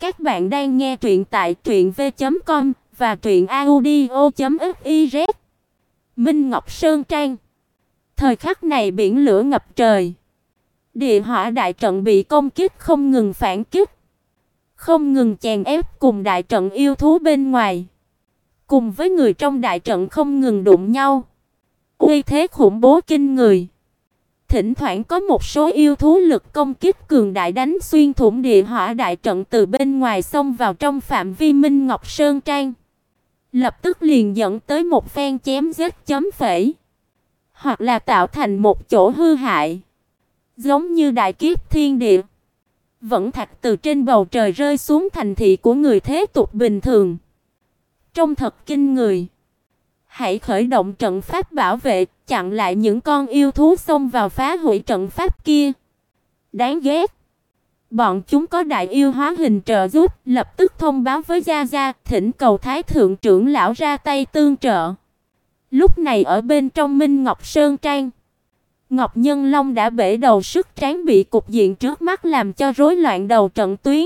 Các bạn đang nghe truyện tại truyệnv.com và truyệnaudio.fiz. Minh Ngọc Sơn Trang. Thời khắc này biển lửa ngập trời. Địa hỏa đại trận bị công kích không ngừng phản kích, không ngừng chèn ép cùng đại trận yêu thú bên ngoài, cùng với người trong đại trận không ngừng đụng nhau. Uy thế khủng bố kinh người. Thỉnh thoảng có một số yêu thú lực công kích cường đại đánh xuyên thủng địa hỏa đại trận từ bên ngoài xông vào trong phạm vi Minh Ngọc Sơn Trang. Lập tức liền dẫn tới một phen chém giết chấm phẩy, hoặc là tạo thành một chỗ hư hại, giống như đại kiếp thiên địa. Vẫn thạch từ trên bầu trời rơi xuống thành thị của người thế tục bình thường. Trông thật kinh người. Hãy khởi động trận pháp bảo vệ, chặn lại những con yêu thú xông vào phá hủy trận pháp kia. Đáng ghét. Bọn chúng có đại yêu hóa hình trợ giúp, lập tức thông báo với Gia Gia, thỉnh cầu Thái thượng trưởng lão ra tay tương trợ. Lúc này ở bên trong Minh Ngọc Sơn Trang, Ngọc Nhân Long đã bể đầu sức tráng bị cục diện trước mắt làm cho rối loạn đầu trận tuyến.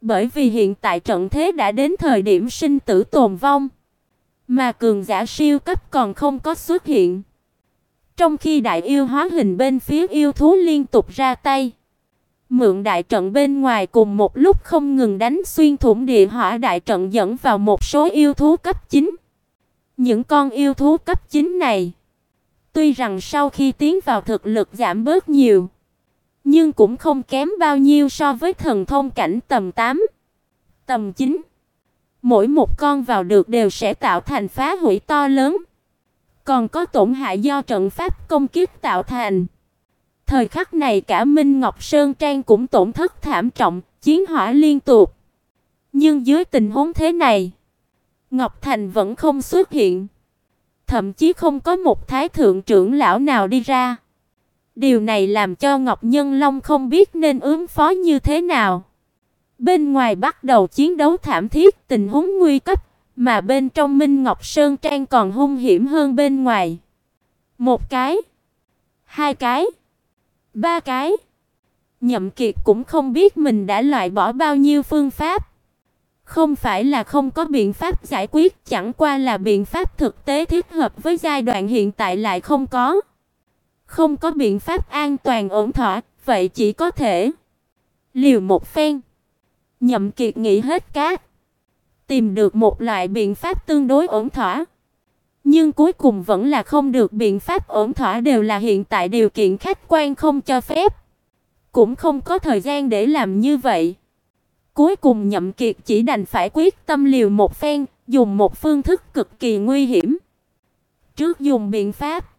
Bởi vì hiện tại trận thế đã đến thời điểm sinh tử tồn vong. Mà cường giả siêu cấp còn không có xuất hiện. Trong khi đại yêu hóa hình bên phía yêu thú liên tục ra tay, mượn đại trận bên ngoài cùng một lúc không ngừng đánh xuyên thủng địa hỏa đại trận dẫn vào một số yêu thú cấp 9. Những con yêu thú cấp 9 này, tuy rằng sau khi tiến vào thực lực giảm bớt nhiều, nhưng cũng không kém bao nhiêu so với thần thông cảnh tầm 8, tầm 9. Mỗi một con vào được đều sẽ tạo thành phá hủy to lớn. Còn có tổn hại do trận pháp công kích tạo thành. Thời khắc này cả Minh Ngọc Sơn Trang cũng tổn thất thảm trọng, chiến hỏa liên tục. Nhưng dưới tình huống thế này, Ngọc Thành vẫn không xuất hiện. Thậm chí không có một thái thượng trưởng lão nào đi ra. Điều này làm cho Ngọc Nhân Long không biết nên ứng phó như thế nào. Bên ngoài bắt đầu chiến đấu thảm thiết, tình huống nguy cấp, mà bên trong Minh Ngọc Sơn Trang còn hung hiểm hơn bên ngoài. Một cái, hai cái, ba cái. Nhậm Kiệt cũng không biết mình đã loại bỏ bao nhiêu phương pháp. Không phải là không có biện pháp giải quyết, chẳng qua là biện pháp thực tế thích hợp với giai đoạn hiện tại lại không có. Không có biện pháp an toàn ổn thỏa, vậy chỉ có thể liều một phen. Nhậm Kiệt nghĩ hết cát, tìm được một loại biện pháp tương đối ổn thỏa. Nhưng cuối cùng vẫn là không được biện pháp ổn thỏa đều là hiện tại điều kiện khách quan không cho phép. Cũng không có thời gian để làm như vậy. Cuối cùng Nhậm Kiệt chỉ đành phải quyết tâm liều một phen, dùng một phương thức cực kỳ nguy hiểm. Trước dùng biện pháp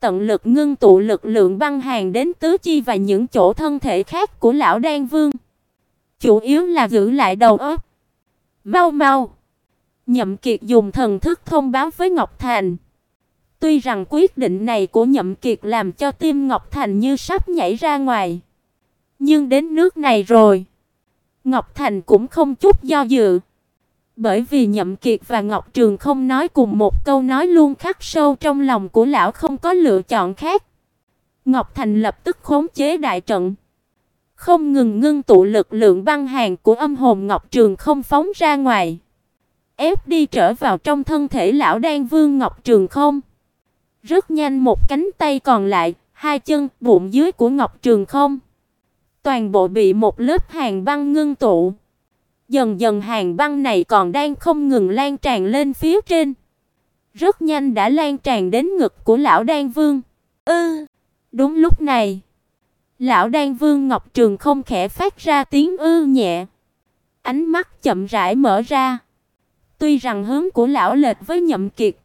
tận lực ngưng tụ lực lượng băng hàng đến tứ chi và những chỗ thân thể khác của lão Đan Vương chủ yếu là giữ lại đầu óc. Mau mau. Nhậm Kiệt dùng thần thức thông báo với Ngọc Thành. Tuy rằng quyết định này của Nhậm Kiệt làm cho tim Ngọc Thành như sắp nhảy ra ngoài, nhưng đến nước này rồi, Ngọc Thành cũng không chút do dự. Bởi vì Nhậm Kiệt và Ngọc Trường không nói cùng một câu nói luôn khắc sâu trong lòng của lão không có lựa chọn khác. Ngọc Thành lập tức khống chế đại trận, không ngừng ngưng tụ lực lượng băng hàn của âm hồn Ngọc Trường không phóng ra ngoài, ép đi trở vào trong thân thể lão Đan Vương Ngọc Trường không. Rất nhanh một cánh tay còn lại, hai chân, bụng dưới của Ngọc Trường không, toàn bộ bị một lớp hàn băng ngưng tụ. Dần dần hàn băng này còn đang không ngừng lan tràn lên phía trên. Rất nhanh đã lan tràn đến ngực của lão Đan Vương. Ư, đúng lúc này, Lão Đan Vương Ngọc Trường không khẽ phát ra tiếng ư nhẹ. Ánh mắt chậm rãi mở ra. Tuy rằng hướng của lão lệch với Nhậm Kiệt,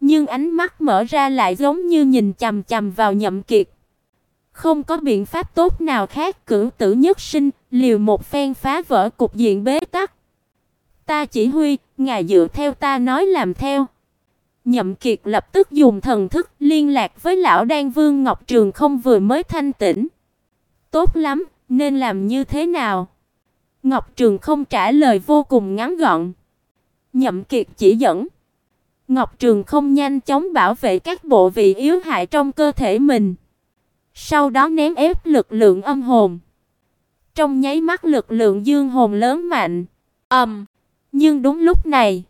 nhưng ánh mắt mở ra lại giống như nhìn chằm chằm vào Nhậm Kiệt. Không có biện pháp tốt nào khác, cửu tử nhất sinh, liều một phen phá vỡ cục diện bế tắc. Ta chỉ huy, ngài dựa theo ta nói làm theo. Nhậm Kiệt lập tức dùng thần thức liên lạc với lão Đan Vương Ngọc Trường không vừa mới thanh tỉnh. Tốt lắm, nên làm như thế nào? Ngọc Trường không trả lời vô cùng ngắn gọn. Nhậm Kiệt chỉ dẫn. Ngọc Trường không nhanh chóng bảo vệ các bộ vị yếu hại trong cơ thể mình. Sau đó nén ép lực lượng âm hồn. trong nháy mắt lực lượng dương hồn lớn mạnh. Ầm. Um, nhưng đúng lúc này,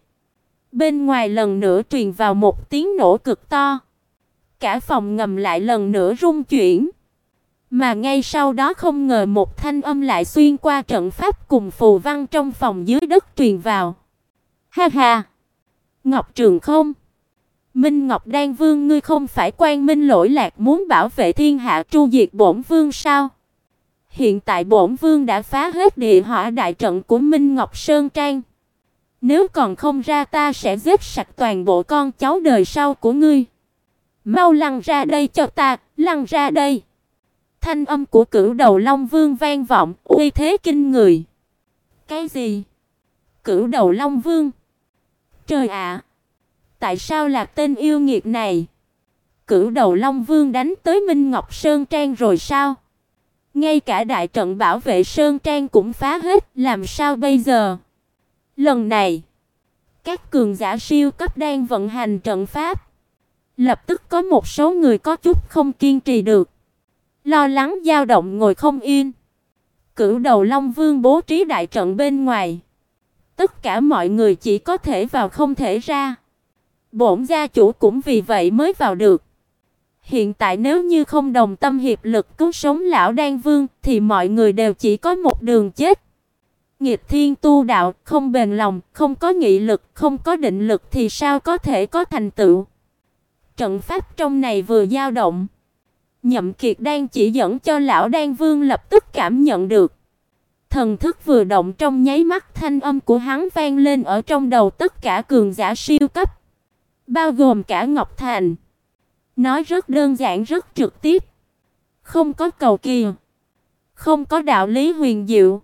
bên ngoài lần nữa truyền vào một tiếng nổ cực to. Cả phòng ngầm lại lần nữa rung chuyển. Mà ngay sau đó không ngờ một thanh âm lại xuyên qua trận pháp cùng phù văn trong phòng dưới đất truyền vào. Ha ha. Ngọc Trường không? Minh Ngọc Đan Vương, ngươi không phải quan minh lỗi lạc muốn bảo vệ thiên hạ tru diệt bổn vương sao? Hiện tại bổn vương đã phá hết địa hỏa đại trận của Minh Ngọc Sơn Trang. Nếu còn không ra ta sẽ giết sạch toàn bộ con cháu đời sau của ngươi. Mau lăn ra đây cho ta, lăn ra đây. Thanh âm của Cửu Đầu Long Vương vang vọng, uy thế kinh người. Cái gì? Cửu Đầu Long Vương? Trời ạ! tại sao là tên yêu nghiệt này? Cửu Đầu Long Vương đánh tới Minh Ngọc Sơn Trang rồi sao? Ngay cả đại trận bảo vệ Sơn Trang cũng phá hết, làm sao bây giờ? Lần này, các cường giả siêu cấp đang vận hành trận pháp. Lập tức có một số người có chút không kiên trì được, lo lắng dao động ngồi không yên. Cửu Đầu Long Vương bố trí đại trận bên ngoài. Tất cả mọi người chỉ có thể vào không thể ra. Bổn gia chủ cũng vì vậy mới vào được. Hiện tại nếu như không đồng tâm hiệp lực cứu sống lão Đan Vương thì mọi người đều chỉ có một đường chết. Nghịch thiên tu đạo, không bền lòng, không có nghị lực, không có định lực thì sao có thể có thành tựu. Trận pháp trong này vừa dao động, Nhậm Kiệt đang chỉ dẫn cho lão Đan Vương lập tức cảm nhận được. Thần thức vừa động trong nháy mắt thanh âm của hắn vang lên ở trong đầu tất cả cường giả siêu cấp, bao gồm cả Ngọc Thành. Nói rất đơn giản rất trực tiếp, không có cầu kỳ, không có đạo lý huyền diệu,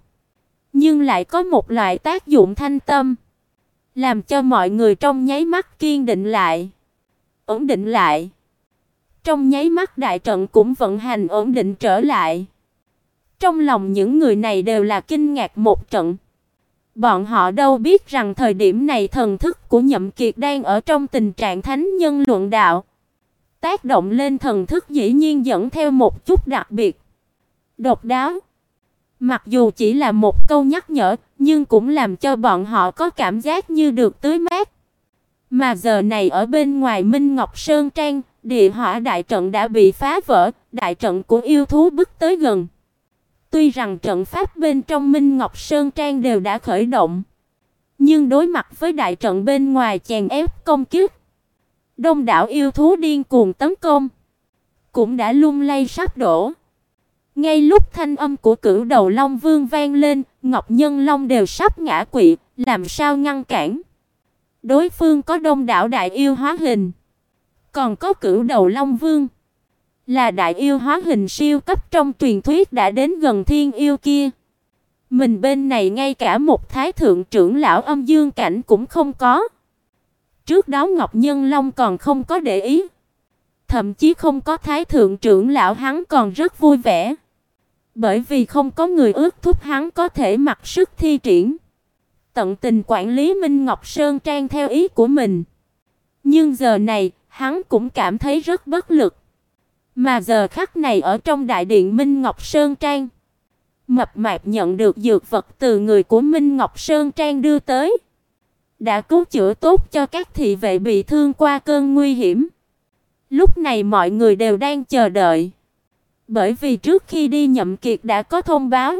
nhưng lại có một loại tác dụng thanh tâm, làm cho mọi người trong nháy mắt kiên định lại, ổn định lại. Trong nháy mắt đại trận cũng vận hành ổn định trở lại. Trong lòng những người này đều là kinh ngạc một trận. Bọn họ đâu biết rằng thời điểm này thần thức của Nhậm Kiệt đang ở trong tình trạng thánh nhân luận đạo. Tác động lên thần thức dĩ nhiên dẫn theo một chút đặc biệt. Độc đáo. Mặc dù chỉ là một câu nhắc nhở, nhưng cũng làm cho bọn họ có cảm giác như được tưới mát. Mà giờ này ở bên ngoài Minh Ngọc Sơn Trang, địa hỏa đại trận đã bị phá vỡ, đại trận của yêu thú bước tới gần. Tuy rằng trận pháp bên trong Minh Ngọc Sơn Trang đều đã khởi động, nhưng đối mặt với đại trận bên ngoài chèn ép công kích, đông đảo yêu thú điên cuồng tấn công, cũng đã lung lay sắp đổ. Ngay lúc thanh âm của Cửu Đầu Long Vương vang lên, Ngọc Nhân Long đều sắp ngã quỵ, làm sao ngăn cản? Đối phương có đông đảo đại yêu hóa hình, còn có Cửu Đầu Long Vương, là đại yêu hóa hình siêu cấp trong truyền thuyết đã đến gần thiên yêu kia. Mình bên này ngay cả một thái thượng trưởng lão âm dương cảnh cũng không có. Trước đó Ngọc Nhân Long còn không có để ý, thậm chí không có thái thượng trưởng lão hắn còn rất vui vẻ. Bởi vì không có người ước thúc hắn có thể mặc sức thi triển, tận tình quản lý Minh Ngọc Sơn Trang theo ý của mình. Nhưng giờ này, hắn cũng cảm thấy rất bất lực. Mà giờ khắc này ở trong đại điện Minh Ngọc Sơn Trang, mập mạp nhận được dược vật từ người của Minh Ngọc Sơn Trang đưa tới, đã cứu chữa tốt cho các thị vệ bị thương qua cơn nguy hiểm. Lúc này mọi người đều đang chờ đợi, bởi vì trước khi đi Nhậm Kiệt đã có thông báo,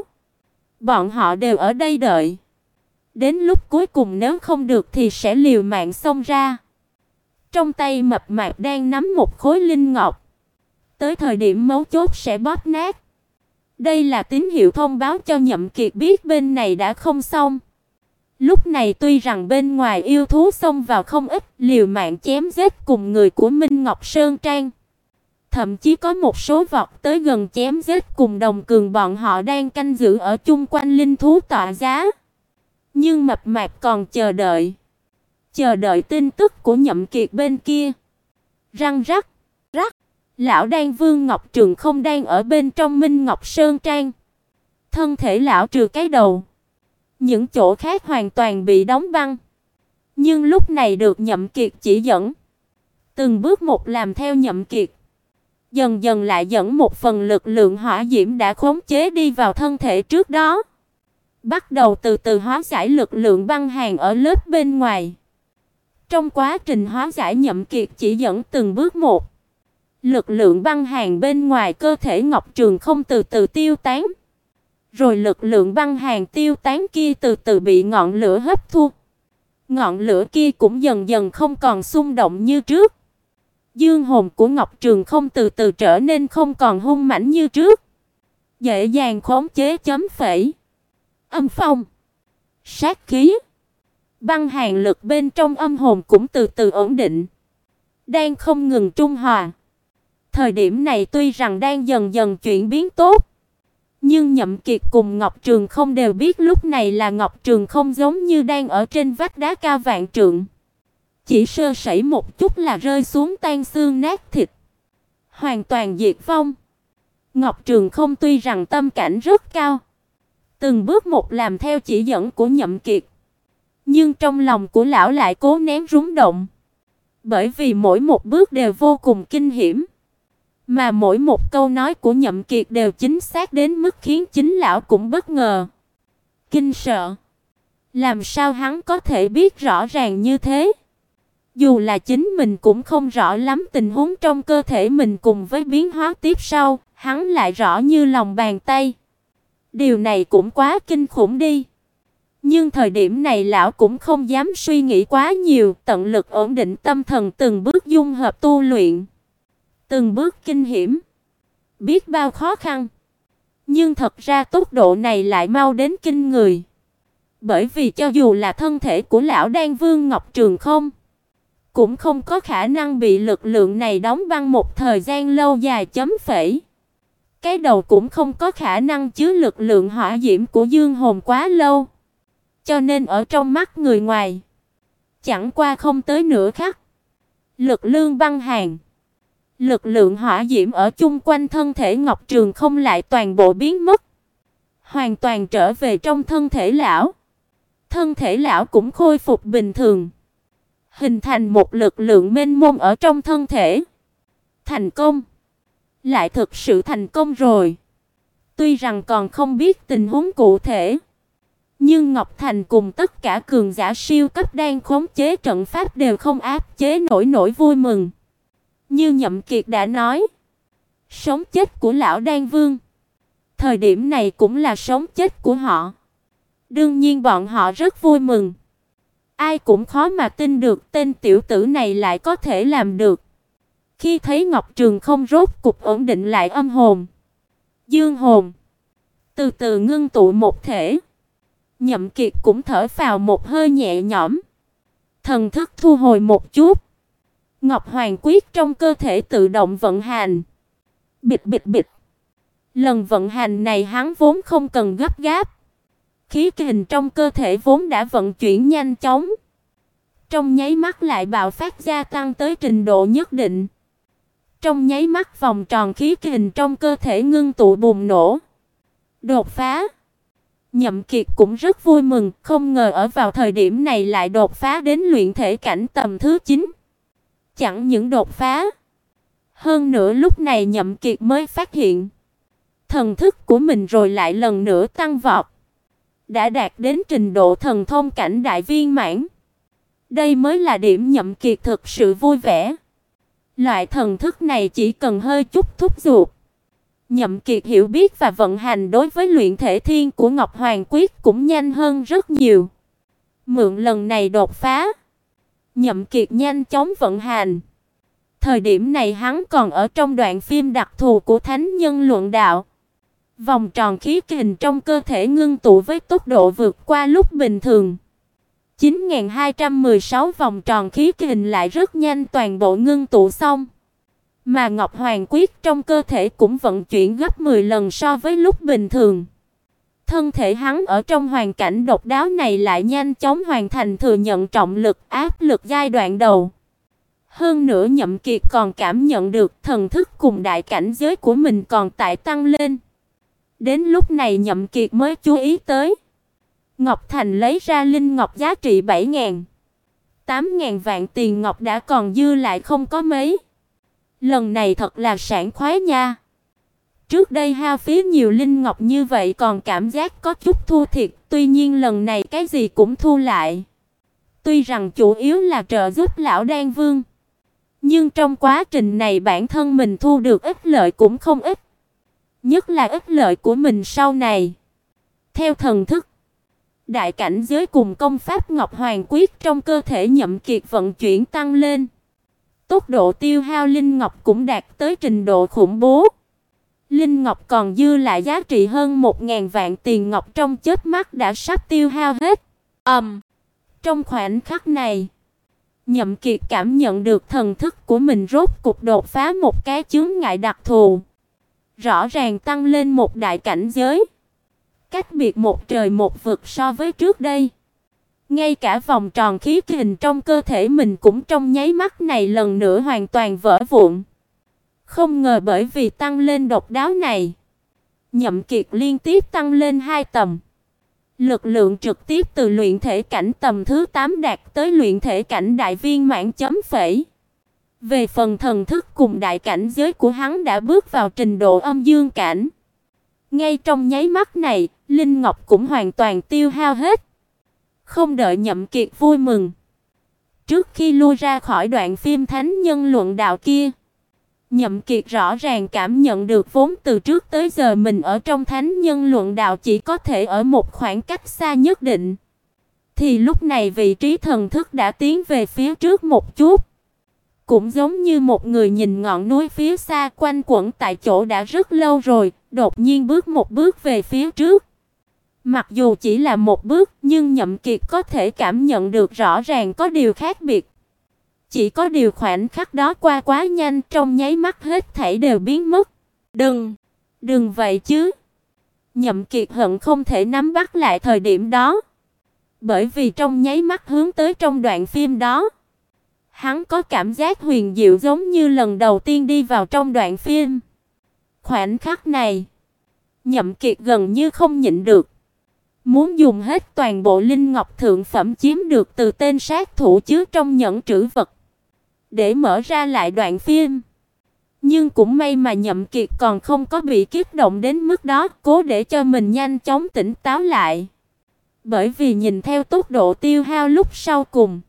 bọn họ đều ở đây đợi. Đến lúc cuối cùng nếu không được thì sẽ liều mạng xông ra. Trong tay mập mạp đang nắm một khối linh ngọc tới thời điểm mấu chốt sẽ bóp nát. Đây là tín hiệu thông báo cho Nhậm Kiệt biết bên này đã không xong. Lúc này tuy rằng bên ngoài yêu thú xông vào không ít, liều mạng chém giết cùng người của Minh Ngọc Sơn Trang. Thậm chí có một số vọt tới gần chém giết cùng đồng cường bọn họ đang canh giữ ở chung quanh linh thú tọa giá. Nhưng mập mạp còn chờ đợi. Chờ đợi tin tức của Nhậm Kiệt bên kia. Răng rắc, rắc. Lão Đan Vương Ngọc Trường không đang ở bên trong Minh Ngọc Sơn Trang. Thân thể lão trừ cái đầu, những chỗ khác hoàn toàn bị đóng băng. Nhưng lúc này được Nhậm Kiệt chỉ dẫn, từng bước một làm theo Nhậm Kiệt dần dần lại dẫn một phần lực lượng hỏa diễm đã khống chế đi vào thân thể trước đó, bắt đầu từ từ hóa giải lực lượng băng hàng ở lớp bên ngoài. Trong quá trình hóa giải Nhậm Kiệt chỉ dẫn từng bước một, lực lượng băng hàng bên ngoài cơ thể Ngọc Trường không từ từ tiêu tán. Rồi lực lượng băng hàng tiêu tán kia từ từ bị ngọn lửa hấp thu. Ngọn lửa kia cũng dần dần không còn xung động như trước. Dương hồn của Ngọc Trường không từ từ trở nên không còn hung mãnh như trước. Dễ dàng khống chế chấm phẩy. Âm phong, sát khí, băng hàn lực bên trong âm hồn cũng từ từ ổn định, đang không ngừng trung hòa. Thời điểm này tuy rằng đang dần dần chuyển biến tốt, nhưng Nhậm Kiệt cùng Ngọc Trường không đều biết lúc này là Ngọc Trường không giống như đang ở trên vách đá cao vạn trượng. Chỉ sơ sẩy một chút là rơi xuống tan xương nát thịt, hoàn toàn diệt vong. Ngọc Trường không tuy rằng tâm cảnh rất cao, từng bước một làm theo chỉ dẫn của Nhậm Kiệt, nhưng trong lòng của lão lại cố nén rúng động, bởi vì mỗi một bước đều vô cùng kinh hiểm. Mà mỗi một câu nói của Nhậm Kiệt đều chính xác đến mức khiến chính lão cũng bất ngờ. Kinh sợ. Làm sao hắn có thể biết rõ ràng như thế? Dù là chính mình cũng không rõ lắm tình huống trong cơ thể mình cùng với biến hóa tiếp sau, hắn lại rõ như lòng bàn tay. Điều này cũng quá kinh khủng đi. Nhưng thời điểm này lão cũng không dám suy nghĩ quá nhiều, tận lực ổn định tâm thần từng bước dung hợp tu luyện từng bước kinh hiểm, biết bao khó khăn. Nhưng thật ra tốc độ này lại mau đến kinh người. Bởi vì cho dù là thân thể của lão đang Vương Ngọc Trường không, cũng không có khả năng bị lực lượng này đóng băng một thời gian lâu dài chấm phẩy. Cái đầu cũng không có khả năng chứa lực lượng hỏa diễm của dương hồn quá lâu. Cho nên ở trong mắt người ngoài, chẳng qua không tới nửa khắc, lực lương băng hàng Lực lượng hỏa diễm ở chung quanh thân thể Ngọc Trường không lại toàn bộ biến mất, hoàn toàn trở về trong thân thể lão. Thân thể lão cũng khôi phục bình thường, hình thành một lực lượng mênh mông ở trong thân thể. Thành công, lại thực sự thành công rồi. Tuy rằng còn không biết tình huống cụ thể, nhưng Ngọc Thành cùng tất cả cường giả siêu cấp đang khống chế trận pháp đều không áp chế nổi nỗi vui mừng. Như Nhậm Kiệt đã nói, sống chết của lão Đan Vương, thời điểm này cũng là sống chết của họ. Đương nhiên bọn họ rất vui mừng. Ai cũng khó mà tin được tên tiểu tử này lại có thể làm được. Khi thấy Ngọc Trường không rốt cục ổn định lại âm hồn, dương hồn, từ từ ngưng tụ một thể, Nhậm Kiệt cũng thở phào một hơi nhẹ nhõm. Thần thức thu hồi một chút, Ngọc Hoàng quyết trong cơ thể tự động vận hành. Bịch bịch bịch. Lần vận hành này hắn vốn không cần gấp gáp. Khí kình trong cơ thể vốn đã vận chuyển nhanh chóng. Trong nháy mắt lại bạo phát gia tăng tới trình độ nhất định. Trong nháy mắt vòng tròn khí kình trong cơ thể ngưng tụ bùng nổ. Đột phá. Nhậm Kiệt cũng rất vui mừng, không ngờ ở vào thời điểm này lại đột phá đến luyện thể cảnh tầm thứ 9 chẳng những đột phá. Hơn nữa lúc này Nhậm Kiệt mới phát hiện, thần thức của mình rồi lại lần nữa tăng vọt, đã đạt đến trình độ thần thông cảnh đại viên mãn. Đây mới là điểm Nhậm Kiệt thực sự vui vẻ. Loại thần thức này chỉ cần hơi chút thúc giục, Nhậm Kiệt hiểu biết và vận hành đối với luyện thể thiên của Ngọc Hoàng Quyết cũng nhanh hơn rất nhiều. Mượn lần này đột phá, Nhậm Kiệt nhanh chóng vận hành. Thời điểm này hắn còn ở trong đoạn phim đặc thù của thánh nhân luận đạo. Vòng tròn khí kình trong cơ thể ngưng tụ với tốc độ vượt qua lúc bình thường. 9216 vòng tròn khí kình lại rất nhanh toàn bộ ngưng tụ xong. Mà Ngọc Hoàng quyết trong cơ thể cũng vận chuyển gấp 10 lần so với lúc bình thường. Thân thể hắn ở trong hoàn cảnh độc đáo này lại nhanh chóng hoàn thành thừa nhận trọng lực, áp lực giai đoạn đầu. Hơn nữa Nhậm Kiệt còn cảm nhận được thần thức cùng đại cảnh giới của mình còn tại tăng lên. Đến lúc này Nhậm Kiệt mới chú ý tới. Ngọc Thành lấy ra linh ngọc giá trị 7000. 8000 vạn tiền ngọc đã còn dư lại không có mấy. Lần này thật là sảng khoái nha. Trước đây hao phí nhiều linh ngọc như vậy còn cảm giác có chút thua thiệt, tuy nhiên lần này cái gì cũng thu lại. Tuy rằng chủ yếu là trợ giúp lão Đan Vương, nhưng trong quá trình này bản thân mình thu được ít lợi cũng không ít, nhất là ích lợi của mình sau này. Theo thần thức, đại cảnh giới cùng công pháp Ngọc Hoàng quyết trong cơ thể Nhậm Kiệt vận chuyển tăng lên. Tốc độ tiêu hao linh ngọc cũng đạt tới trình độ khủng bố. Linh ngọc còn dư lại giá trị hơn 1000 vạn tiền ngọc trong chớp mắt đã sắp tiêu hao hết. Ầm. Um, trong khoảnh khắc này, Nhậm Kiệt cảm nhận được thần thức của mình rốt cục đột phá một cái chướng ngại đặc thù, rõ ràng tăng lên một đại cảnh giới, cách biệt một trời một vực so với trước đây. Ngay cả vòng tròn khí kình trong cơ thể mình cũng trong nháy mắt này lần nữa hoàn toàn vỡ vụn. Không ngờ bởi vì tăng lên độc đáo này, Nhậm Kiệt liên tiếp tăng lên hai tầm. Lực lượng trực tiếp từ luyện thể cảnh tầm thứ 8 đạt tới luyện thể cảnh đại viên mãn chấm phẩy. Về phần thần thức cùng đại cảnh giới của hắn đã bước vào trình độ âm dương cảnh. Ngay trong nháy mắt này, linh ngọc cũng hoàn toàn tiêu hao hết. Không đợi Nhậm Kiệt vui mừng, trước khi lui ra khỏi đoạn phim thánh nhân luận đạo kia, Nhậm Kiệt rõ ràng cảm nhận được vốn từ trước tới giờ mình ở trong thánh nhân luận đạo chỉ có thể ở một khoảng cách xa nhất định. Thì lúc này vị trí thần thức đã tiến về phía trước một chút. Cũng giống như một người nhìn ngọn núi phía xa quanh quẩn tại chỗ đã rất lâu rồi, đột nhiên bước một bước về phía trước. Mặc dù chỉ là một bước, nhưng Nhậm Kiệt có thể cảm nhận được rõ ràng có điều khác biệt. Chỉ có điều khoảnh khắc đó qua quá nhanh, trong nháy mắt hết thảy đều biến mất. Đừng, đừng vậy chứ. Nhậm Kiệt hận không thể nắm bắt lại thời điểm đó. Bởi vì trong nháy mắt hướng tới trong đoạn phim đó, hắn có cảm giác huyền diệu giống như lần đầu tiên đi vào trong đoạn phim. Khoảnh khắc này, Nhậm Kiệt gần như không nhịn được, muốn dùng hết toàn bộ linh ngọc thượng phẩm chiếm được từ tên sát thủ chứa trong nhẫn trữ vật để mở ra lại đoạn phim. Nhưng cũng may mà Nhậm Kiệt còn không có bị kiếp động đến mức đó, cố để cho mình nhanh chóng tỉnh táo lại. Bởi vì nhìn theo tốc độ tiêu hao lúc sau cùng,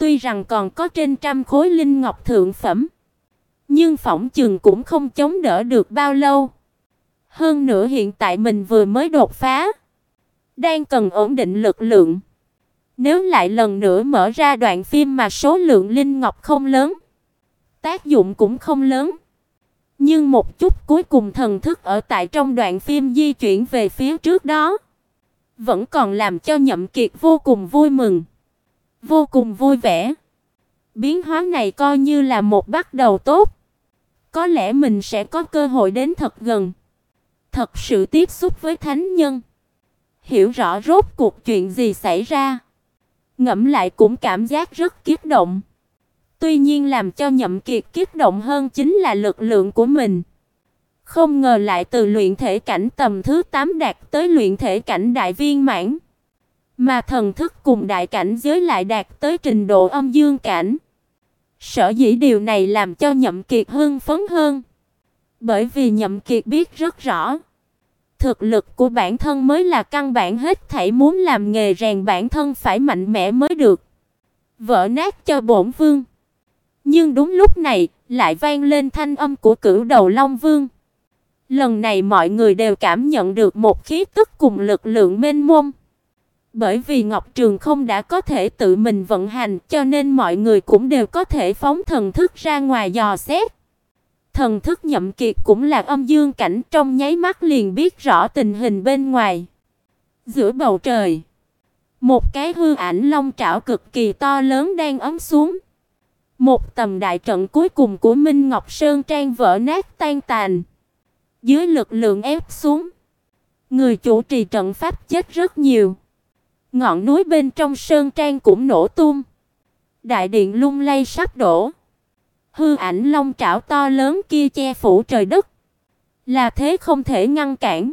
tuy rằng còn có trên trăm khối linh ngọc thượng phẩm, nhưng phỏng chừng cũng không chống đỡ được bao lâu. Hơn nữa hiện tại mình vừa mới đột phá, đang cần ổn định lực lượng. Nếu lại lần nữa mở ra đoạn phim mà số lượng linh ngọc không lớn, tác dụng cũng không lớn. Nhưng một chút cuối cùng thần thức ở tại trong đoạn phim di chuyển về phía trước đó, vẫn còn làm cho Nhậm Kiệt vô cùng vui mừng, vô cùng vui vẻ. Biến hóa này coi như là một bắt đầu tốt. Có lẽ mình sẽ có cơ hội đến thật gần, thật sự tiếp xúc với thánh nhân, hiểu rõ rốt cuộc chuyện gì xảy ra. Ngẫm lại cũng cảm giác rất kích động. Tuy nhiên làm cho Nhậm Kiệt kích động hơn chính là lực lượng của mình. Không ngờ lại từ luyện thể cảnh tầm thứ 8 đạt tới luyện thể cảnh đại viên mãn, mà thần thức cùng đại cảnh giới lại đạt tới trình độ âm dương cảnh. Sở dĩ điều này làm cho Nhậm Kiệt hưng phấn hơn, bởi vì Nhậm Kiệt biết rất rõ, Thực lực của bản thân mới là căn bản hết thảy muốn làm nghề rèn bản thân phải mạnh mẽ mới được. Vỡ nát cho bổn vương. Nhưng đúng lúc này, lại vang lên thanh âm của Cửu Đầu Long Vương. Lần này mọi người đều cảm nhận được một khí tức cùng lực lượng mênh mông. Bởi vì Ngọc Trường không đã có thể tự mình vận hành, cho nên mọi người cũng đều có thể phóng thần thức ra ngoài dò xét. Thần thức nhậm kiệt cũng là âm dương cảnh trong nháy mắt liền biết rõ tình hình bên ngoài. Giữa bầu trời, một cái hư ảnh long trảo cực kỳ to lớn đang ấm xuống. Một tầm đại trận cuối cùng của Minh Ngọc Sơn Trang vỡ nát tan tàn. Dưới lực lượng ép xuống, người chủ trì trận pháp chết rất nhiều. Ngọn núi bên trong sơn trang cũng nổ tung. Đại điện lung lay sắp đổ. Hư ảnh long trảo to lớn kia che phủ trời đất, là thế không thể ngăn cản.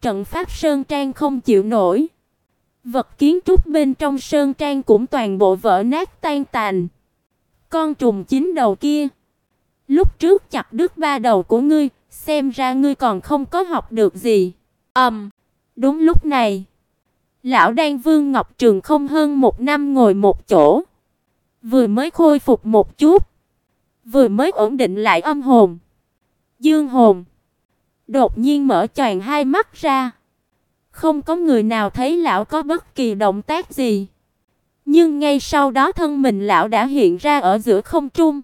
Trận pháp sơn trang không chịu nổi. Vật kiến trúc bên trong sơn trang cũng toàn bộ vỡ nát tan tàn. Con trùng chín đầu kia, Lúc trước chặt đứt ba đầu của ngươi, xem ra ngươi còn không có học được gì. Ầm. Um, đúng lúc này, lão Đan Vương Ngọc Trường không hơn một năm ngồi một chỗ, vừa mới khôi phục một chút, vừa mới ổn định lại âm hồn, dương hồn, đột nhiên mở choàng hai mắt ra. Không có người nào thấy lão có bất kỳ động tác gì. Nhưng ngay sau đó thân mình lão đã hiện ra ở giữa không trung.